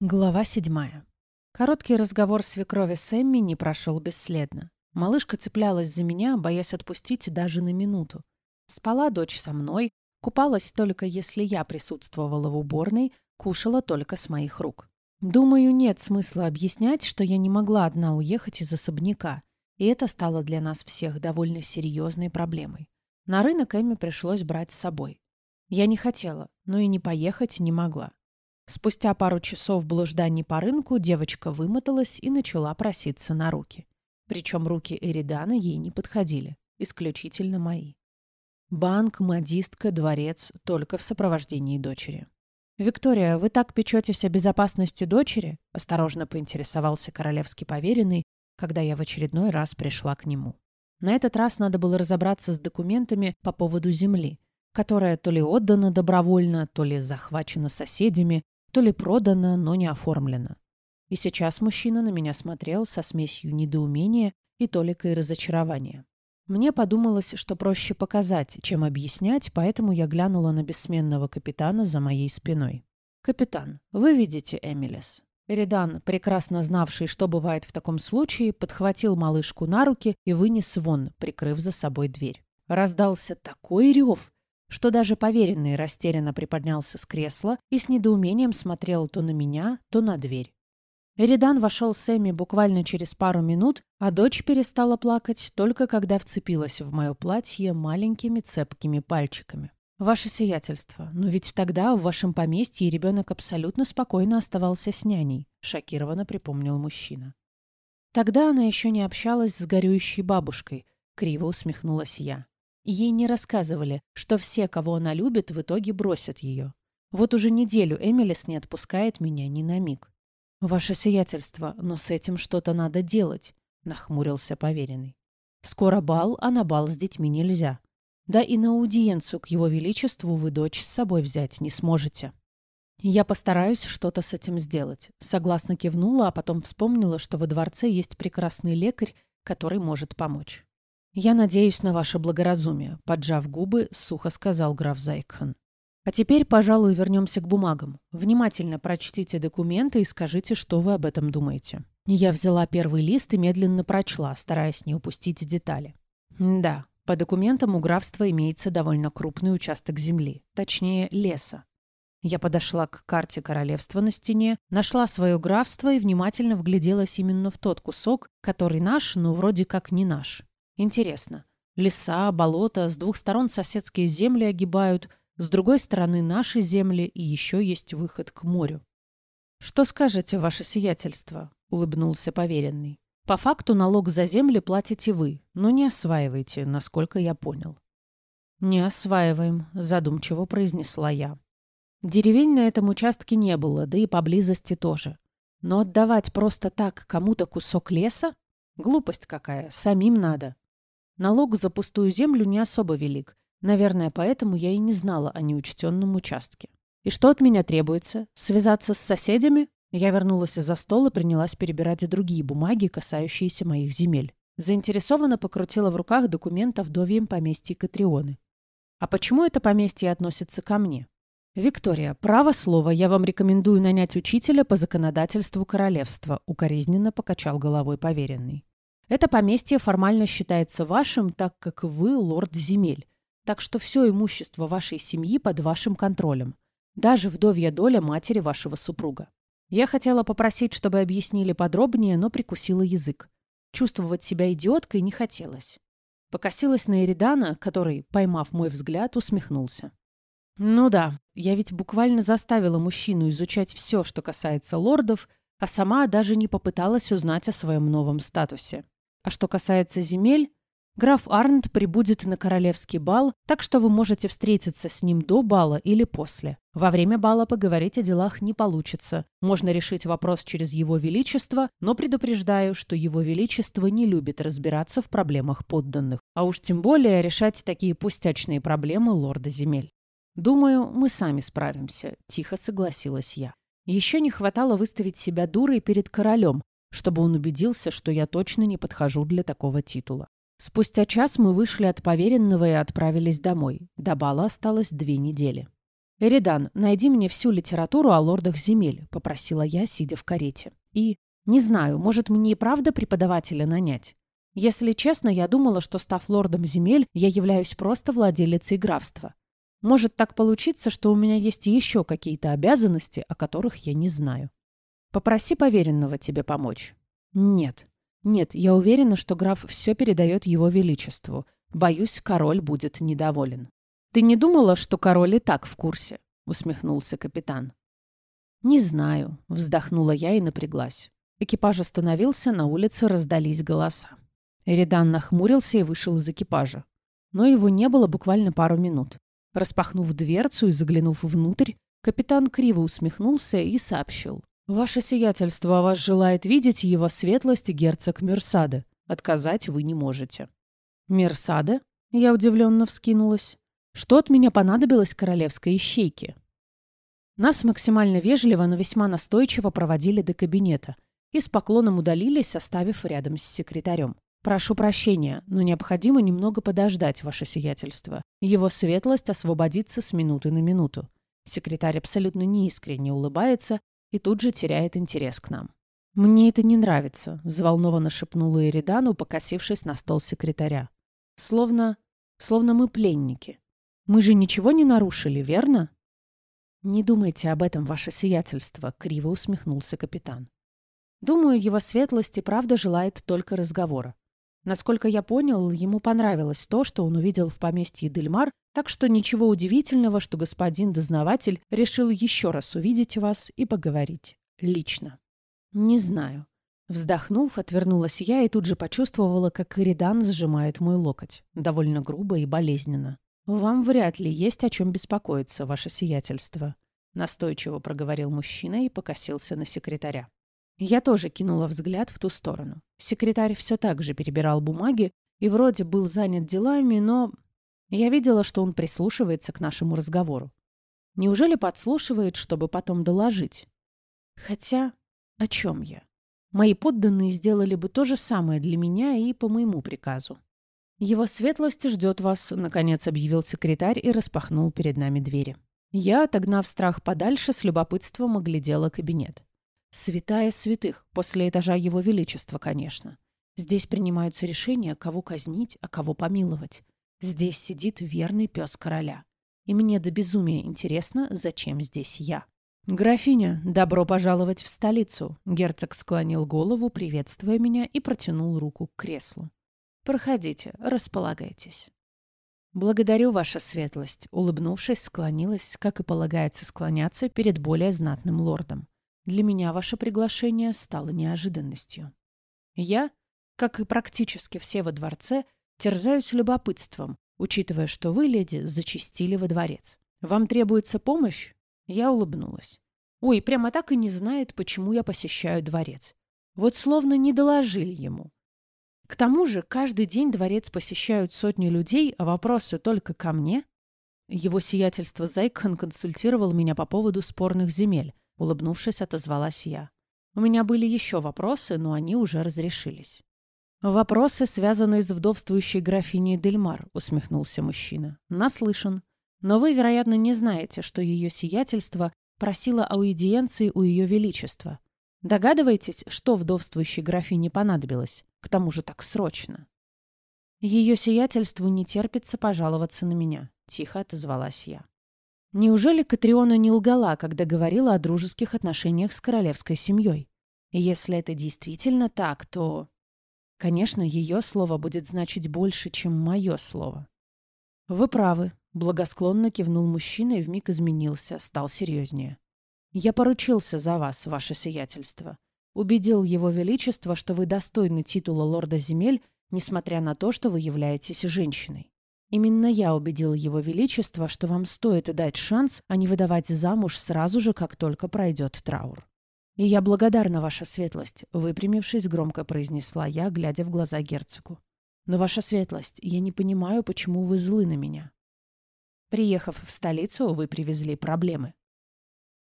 Глава седьмая. Короткий разговор свекрови с Эмми не прошел бесследно. Малышка цеплялась за меня, боясь отпустить даже на минуту. Спала дочь со мной, купалась только если я присутствовала в уборной, кушала только с моих рук. Думаю, нет смысла объяснять, что я не могла одна уехать из особняка, и это стало для нас всех довольно серьезной проблемой. На рынок Эмми пришлось брать с собой. Я не хотела, но и не поехать не могла. Спустя пару часов блужданий по рынку девочка вымоталась и начала проситься на руки. Причем руки Эридана ей не подходили, исключительно мои. Банк, модистка, дворец, только в сопровождении дочери. «Виктория, вы так печетесь о безопасности дочери?» – осторожно поинтересовался королевский поверенный, когда я в очередной раз пришла к нему. На этот раз надо было разобраться с документами по поводу земли, которая то ли отдана добровольно, то ли захвачена соседями, то ли продано, но не оформлено. И сейчас мужчина на меня смотрел со смесью недоумения и толикой разочарования. Мне подумалось, что проще показать, чем объяснять, поэтому я глянула на бессменного капитана за моей спиной. «Капитан, вы видите Эмилис?» Эридан, прекрасно знавший, что бывает в таком случае, подхватил малышку на руки и вынес вон, прикрыв за собой дверь. Раздался такой рев, что даже поверенный растерянно приподнялся с кресла и с недоумением смотрел то на меня, то на дверь. Эридан вошел с Эми буквально через пару минут, а дочь перестала плакать только когда вцепилась в мое платье маленькими цепкими пальчиками. «Ваше сиятельство, но ведь тогда в вашем поместье ребенок абсолютно спокойно оставался с няней», — шокированно припомнил мужчина. «Тогда она еще не общалась с горюющей бабушкой», — криво усмехнулась я. Ей не рассказывали, что все, кого она любит, в итоге бросят ее. Вот уже неделю Эмилис не отпускает меня ни на миг. «Ваше сиятельство, но с этим что-то надо делать», — нахмурился поверенный. «Скоро бал, а на бал с детьми нельзя. Да и на аудиенцию к его величеству вы дочь с собой взять не сможете». «Я постараюсь что-то с этим сделать», — согласно кивнула, а потом вспомнила, что во дворце есть прекрасный лекарь, который может помочь. «Я надеюсь на ваше благоразумие», — поджав губы, сухо сказал граф Зайкхан. «А теперь, пожалуй, вернемся к бумагам. Внимательно прочтите документы и скажите, что вы об этом думаете». Я взяла первый лист и медленно прочла, стараясь не упустить детали. «Да, по документам у графства имеется довольно крупный участок земли, точнее, леса. Я подошла к карте королевства на стене, нашла свое графство и внимательно вгляделась именно в тот кусок, который наш, но вроде как не наш. Интересно. Леса, болота, с двух сторон соседские земли огибают, с другой стороны наши земли, и еще есть выход к морю. «Что скажете, ваше сиятельство?» — улыбнулся поверенный. «По факту налог за земли платите вы, но не осваиваете, насколько я понял». «Не осваиваем», — задумчиво произнесла я. Деревень на этом участке не было, да и поблизости тоже. Но отдавать просто так кому-то кусок леса? Глупость какая, самим надо. Налог за пустую землю не особо велик. Наверное, поэтому я и не знала о неучтенном участке. И что от меня требуется? Связаться с соседями? Я вернулась за стол и принялась перебирать другие бумаги, касающиеся моих земель. Заинтересованно покрутила в руках документ о вдовьем поместье Катрионы. А почему это поместье относится ко мне? «Виктория, право слово, я вам рекомендую нанять учителя по законодательству королевства», укоризненно покачал головой поверенный. Это поместье формально считается вашим, так как вы лорд земель. Так что все имущество вашей семьи под вашим контролем. Даже вдовья доля матери вашего супруга. Я хотела попросить, чтобы объяснили подробнее, но прикусила язык. Чувствовать себя идиоткой не хотелось. Покосилась на Эридана, который, поймав мой взгляд, усмехнулся. Ну да, я ведь буквально заставила мужчину изучать все, что касается лордов, а сама даже не попыталась узнать о своем новом статусе. А что касается земель, граф Арнт прибудет на королевский бал, так что вы можете встретиться с ним до бала или после. Во время бала поговорить о делах не получится. Можно решить вопрос через его величество, но предупреждаю, что его величество не любит разбираться в проблемах подданных, а уж тем более решать такие пустячные проблемы лорда земель. «Думаю, мы сами справимся», — тихо согласилась я. Еще не хватало выставить себя дурой перед королем, чтобы он убедился, что я точно не подхожу для такого титула. Спустя час мы вышли от поверенного и отправились домой. До бала осталось две недели. «Эридан, найди мне всю литературу о лордах земель», — попросила я, сидя в карете. «И, не знаю, может, мне и правда преподавателя нанять? Если честно, я думала, что, став лордом земель, я являюсь просто владелицей графства. Может так получиться, что у меня есть еще какие-то обязанности, о которых я не знаю. Попроси поверенного тебе помочь». «Нет. Нет, я уверена, что граф все передает его величеству. Боюсь, король будет недоволен». «Ты не думала, что король и так в курсе?» — усмехнулся капитан. «Не знаю», — вздохнула я и напряглась. Экипаж остановился, на улице раздались голоса. Эридан нахмурился и вышел из экипажа. Но его не было буквально пару минут. Распахнув дверцу и заглянув внутрь, капитан криво усмехнулся и сообщил. «Ваше сиятельство вас желает видеть его светлость герцог Мерсаде. Отказать вы не можете». «Мерсаде?» — я удивленно вскинулась. Что от меня понадобилось королевской ищейке? Нас максимально вежливо, но весьма настойчиво проводили до кабинета и с поклоном удалились, оставив рядом с секретарем. «Прошу прощения, но необходимо немного подождать, ваше сиятельство. Его светлость освободится с минуты на минуту». Секретарь абсолютно неискренне улыбается и тут же теряет интерес к нам. «Мне это не нравится», — взволнованно шепнула Эридану, покосившись на стол секретаря. «Словно... словно мы пленники. Мы же ничего не нарушили, верно? Не думайте об этом, ваше сиятельство, криво усмехнулся капитан. Думаю, его светлость и правда желает только разговора. Насколько я понял, ему понравилось то, что он увидел в поместье Дельмар, так что ничего удивительного, что господин дознаватель решил еще раз увидеть вас и поговорить. Лично. Не знаю. Вздохнув, отвернулась я и тут же почувствовала, как Иридан сжимает мой локоть. Довольно грубо и болезненно. «Вам вряд ли есть о чем беспокоиться, ваше сиятельство», — настойчиво проговорил мужчина и покосился на секретаря. Я тоже кинула взгляд в ту сторону. Секретарь все так же перебирал бумаги и вроде был занят делами, но я видела, что он прислушивается к нашему разговору. Неужели подслушивает, чтобы потом доложить? Хотя, о чем я? Мои подданные сделали бы то же самое для меня и по моему приказу. «Его светлость ждет вас», — наконец объявил секретарь и распахнул перед нами двери. Я, отогнав страх подальше, с любопытством оглядела кабинет. Святая святых, после этажа Его Величества, конечно. Здесь принимаются решения, кого казнить, а кого помиловать. Здесь сидит верный пес короля. И мне до безумия интересно, зачем здесь я. «Графиня, добро пожаловать в столицу!» Герцог склонил голову, приветствуя меня, и протянул руку к креслу. Проходите, располагайтесь». «Благодарю, ваша светлость», — улыбнувшись, склонилась, как и полагается склоняться перед более знатным лордом. «Для меня ваше приглашение стало неожиданностью. Я, как и практически все во дворце, терзаюсь любопытством, учитывая, что вы, леди, зачистили во дворец. Вам требуется помощь?» Я улыбнулась. «Ой, прямо так и не знает, почему я посещаю дворец. Вот словно не доложили ему. К тому же каждый день дворец посещают сотни людей, а вопросы только ко мне. Его сиятельство Зайкхан консультировал меня по поводу спорных земель. Улыбнувшись, отозвалась я. У меня были еще вопросы, но они уже разрешились. «Вопросы, связанные с вдовствующей графиней Дельмар», — усмехнулся мужчина. «Наслышан. Но вы, вероятно, не знаете, что ее сиятельство просило аудиенции у ее величества. Догадываетесь, что вдовствующей графине понадобилось? К тому же так срочно. Ее сиятельству не терпится пожаловаться на меня, тихо отозвалась я. Неужели Катриона не лгала, когда говорила о дружеских отношениях с королевской семьей? Если это действительно так, то... Конечно, ее слово будет значить больше, чем мое слово. Вы правы, благосклонно кивнул мужчина и вмиг изменился, стал серьезнее. Я поручился за вас, ваше сиятельство убедил его величество, что вы достойны титула лорда земель, несмотря на то, что вы являетесь женщиной. Именно я убедил его величество, что вам стоит дать шанс, а не выдавать замуж сразу же, как только пройдет траур. И я благодарна, ваша светлость, выпрямившись, громко произнесла я, глядя в глаза герцогу. Но, ваша светлость, я не понимаю, почему вы злы на меня. Приехав в столицу, вы привезли проблемы.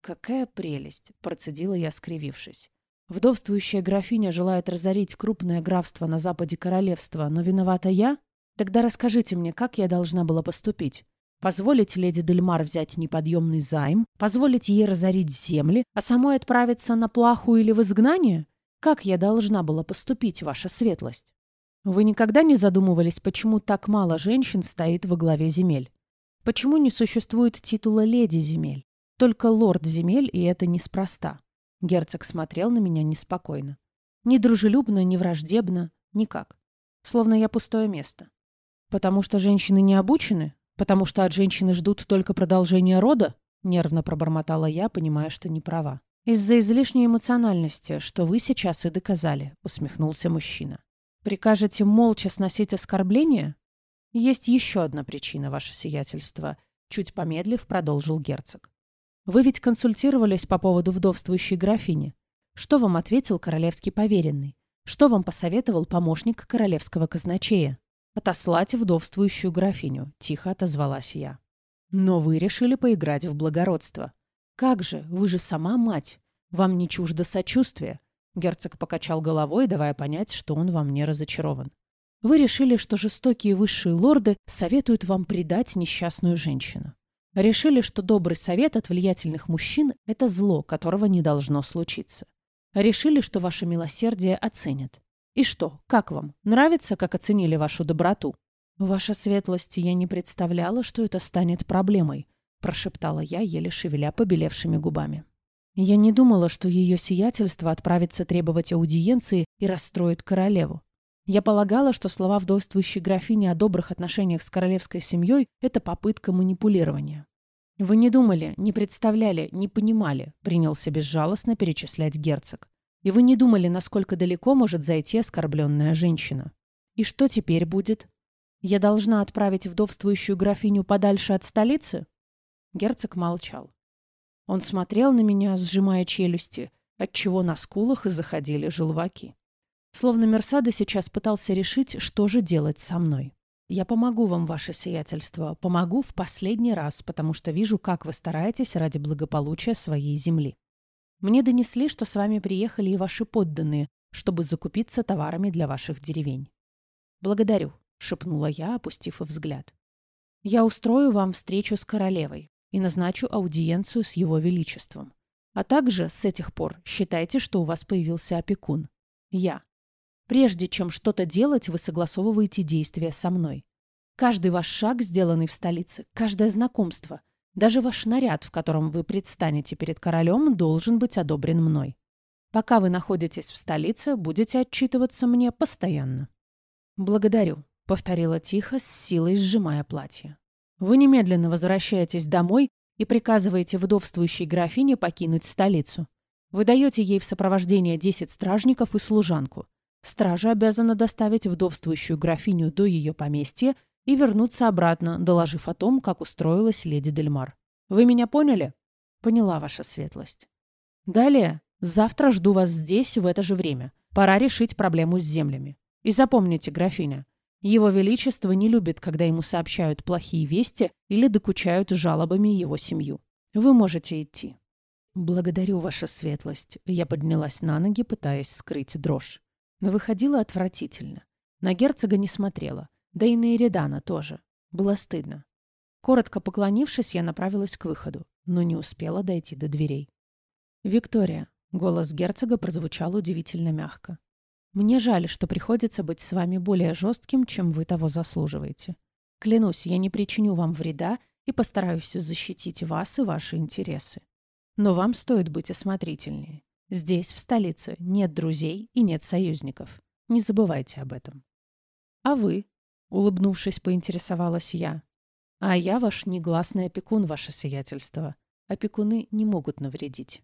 Какая прелесть, процедила я, скривившись. Вдовствующая графиня желает разорить крупное графство на западе королевства, но виновата я? Тогда расскажите мне, как я должна была поступить? Позволить леди Дельмар взять неподъемный займ? Позволить ей разорить земли, а самой отправиться на плаху или в изгнание? Как я должна была поступить, ваша светлость? Вы никогда не задумывались, почему так мало женщин стоит во главе земель? Почему не существует титула леди земель? Только лорд земель, и это неспроста. Герцог смотрел на меня неспокойно. Ни дружелюбно, ни враждебно, никак. Словно я пустое место. Потому что женщины не обучены? Потому что от женщины ждут только продолжения рода? Нервно пробормотала я, понимая, что не права. «Из-за излишней эмоциональности, что вы сейчас и доказали», — усмехнулся мужчина. «Прикажете молча сносить оскорбления?» «Есть еще одна причина, ваше сиятельство», — чуть помедлив продолжил герцог. «Вы ведь консультировались по поводу вдовствующей графини. Что вам ответил королевский поверенный? Что вам посоветовал помощник королевского казначея? Отослать вдовствующую графиню, тихо отозвалась я. Но вы решили поиграть в благородство. Как же, вы же сама мать. Вам не чуждо сочувствие. Герцог покачал головой, давая понять, что он во мне разочарован. Вы решили, что жестокие высшие лорды советуют вам предать несчастную женщину. Решили, что добрый совет от влиятельных мужчин – это зло, которого не должно случиться. Решили, что ваше милосердие оценят. И что, как вам? Нравится, как оценили вашу доброту? Ваша светлость, я не представляла, что это станет проблемой, прошептала я, еле шевеля побелевшими губами. Я не думала, что ее сиятельство отправится требовать аудиенции и расстроит королеву. Я полагала, что слова вдовствующей графини о добрых отношениях с королевской семьей – это попытка манипулирования. «Вы не думали, не представляли, не понимали», — принялся безжалостно перечислять герцог. «И вы не думали, насколько далеко может зайти оскорбленная женщина. И что теперь будет? Я должна отправить вдовствующую графиню подальше от столицы?» Герцог молчал. Он смотрел на меня, сжимая челюсти, отчего на скулах и заходили желваки. Словно Мерсада сейчас пытался решить, что же делать со мной. Я помогу вам, ваше сиятельство, помогу в последний раз, потому что вижу, как вы стараетесь ради благополучия своей земли. Мне донесли, что с вами приехали и ваши подданные, чтобы закупиться товарами для ваших деревень. Благодарю, шепнула я, опустив взгляд. Я устрою вам встречу с королевой и назначу аудиенцию с его величеством. А также с этих пор считайте, что у вас появился опекун. Я. Прежде чем что-то делать, вы согласовываете действия со мной. Каждый ваш шаг, сделанный в столице, каждое знакомство, даже ваш наряд, в котором вы предстанете перед королем, должен быть одобрен мной. Пока вы находитесь в столице, будете отчитываться мне постоянно. Благодарю, повторила тихо, с силой сжимая платье. Вы немедленно возвращаетесь домой и приказываете вдовствующей графине покинуть столицу. Вы даете ей в сопровождение десять стражников и служанку. Стража обязана доставить вдовствующую графиню до ее поместья и вернуться обратно, доложив о том, как устроилась леди Дельмар. Вы меня поняли? Поняла ваша светлость. Далее. Завтра жду вас здесь в это же время. Пора решить проблему с землями. И запомните, графиня, его Величество не любит, когда ему сообщают плохие вести или докучают жалобами его семью. Вы можете идти. Благодарю, ваша светлость. Я поднялась на ноги, пытаясь скрыть дрожь но выходила отвратительно. На герцога не смотрела, да и на Эридана тоже. Было стыдно. Коротко поклонившись, я направилась к выходу, но не успела дойти до дверей. «Виктория», — голос герцога прозвучал удивительно мягко. «Мне жаль, что приходится быть с вами более жестким, чем вы того заслуживаете. Клянусь, я не причиню вам вреда и постараюсь защитить вас и ваши интересы. Но вам стоит быть осмотрительнее. Здесь, в столице, нет друзей и нет союзников. Не забывайте об этом. А вы? Улыбнувшись, поинтересовалась я. А я ваш негласный опекун, ваше сиятельство. Опекуны не могут навредить.